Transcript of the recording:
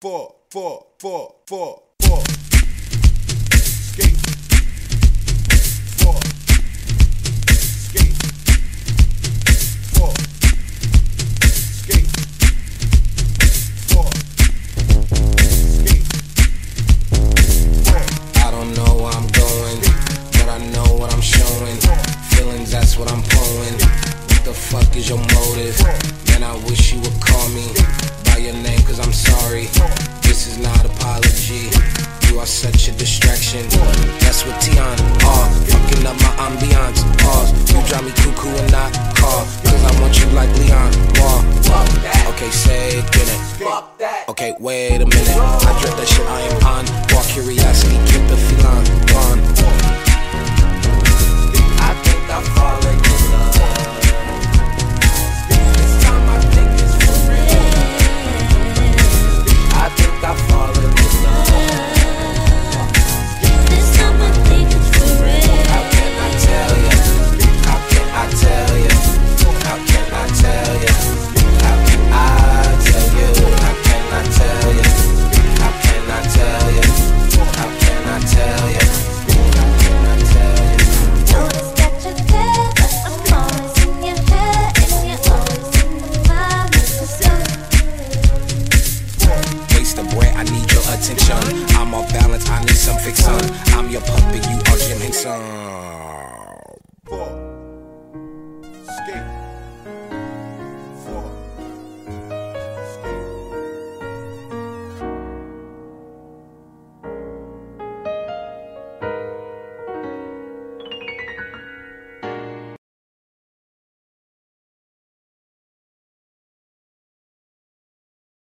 four, four, four, four, four. Your motive? Man, I wish you would call me by your name, cause I'm sorry. This is not apology. You are such a distraction. That's what Tion are. Fucking up my ambiance. Pause. You drive me cuckoo and not call. Cause I want you like Leon. Wall. Okay, say it. Okay, wait a minute. I drip that shit, I am on. Walk curiosity, I need your attention. I'm off balance, I need